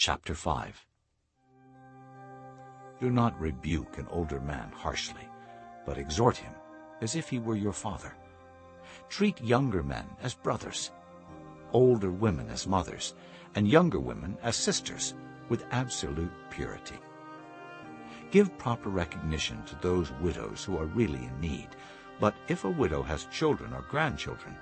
Chapter 5 Do not rebuke an older man harshly, but exhort him as if he were your father. Treat younger men as brothers, older women as mothers, and younger women as sisters, with absolute purity. Give proper recognition to those widows who are really in need, but if a widow has children or grandchildren,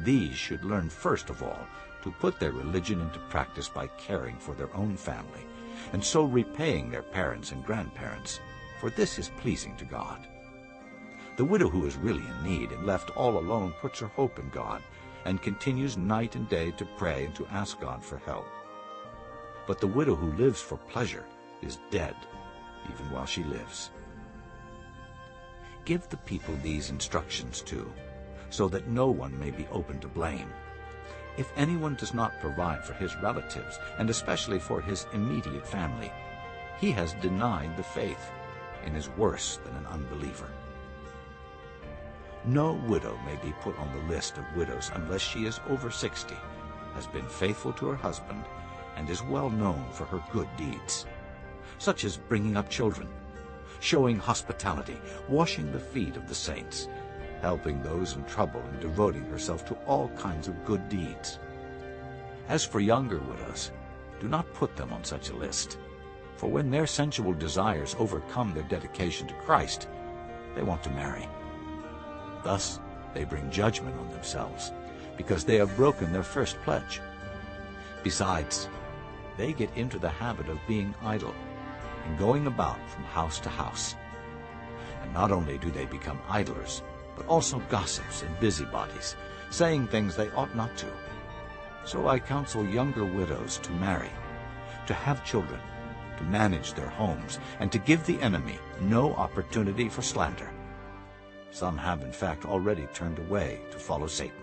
these should learn first of all to put their religion into practice by caring for their own family, and so repaying their parents and grandparents, for this is pleasing to God. The widow who is really in need and left all alone puts her hope in God and continues night and day to pray and to ask God for help. But the widow who lives for pleasure is dead even while she lives. Give the people these instructions too, so that no one may be open to blame. If anyone does not provide for his relatives, and especially for his immediate family, he has denied the faith and is worse than an unbeliever. No widow may be put on the list of widows unless she is over 60, has been faithful to her husband, and is well known for her good deeds, such as bringing up children, showing hospitality, washing the feet of the saints, helping those in trouble and devoting herself to all kinds of good deeds. As for younger widows, do not put them on such a list, for when their sensual desires overcome their dedication to Christ, they want to marry. Thus they bring judgment on themselves, because they have broken their first pledge. Besides, they get into the habit of being idle and going about from house to house. And not only do they become idlers, but also gossips and busybodies, saying things they ought not to. So I counsel younger widows to marry, to have children, to manage their homes, and to give the enemy no opportunity for slander. Some have, in fact, already turned away to follow Satan.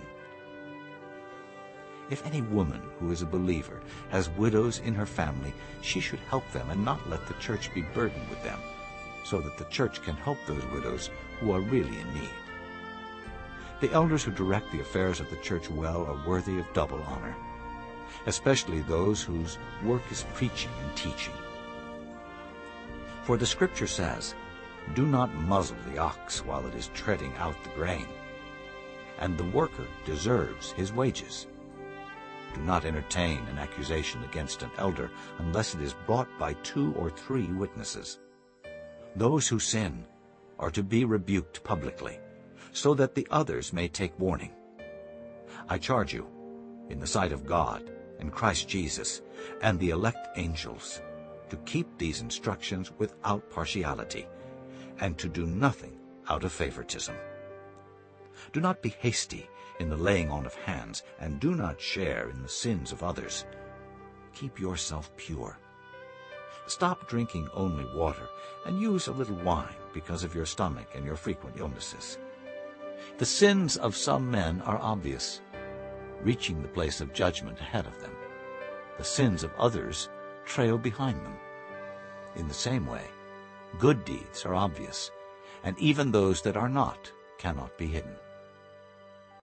If any woman who is a believer has widows in her family, she should help them and not let the church be burdened with them, so that the church can help those widows who are really in need. The elders who direct the affairs of the church well are worthy of double honor, especially those whose work is preaching and teaching. For the Scripture says, Do not muzzle the ox while it is treading out the grain, and the worker deserves his wages. Do not entertain an accusation against an elder unless it is brought by two or three witnesses. Those who sin are to be rebuked publicly, so that the others may take warning. I charge you, in the sight of God and Christ Jesus and the elect angels, to keep these instructions without partiality, and to do nothing out of favoritism. Do not be hasty in the laying on of hands, and do not share in the sins of others. Keep yourself pure. Stop drinking only water, and use a little wine because of your stomach and your frequent illnesses. The sins of some men are obvious, reaching the place of judgment ahead of them. The sins of others trail behind them. In the same way, good deeds are obvious, and even those that are not cannot be hidden.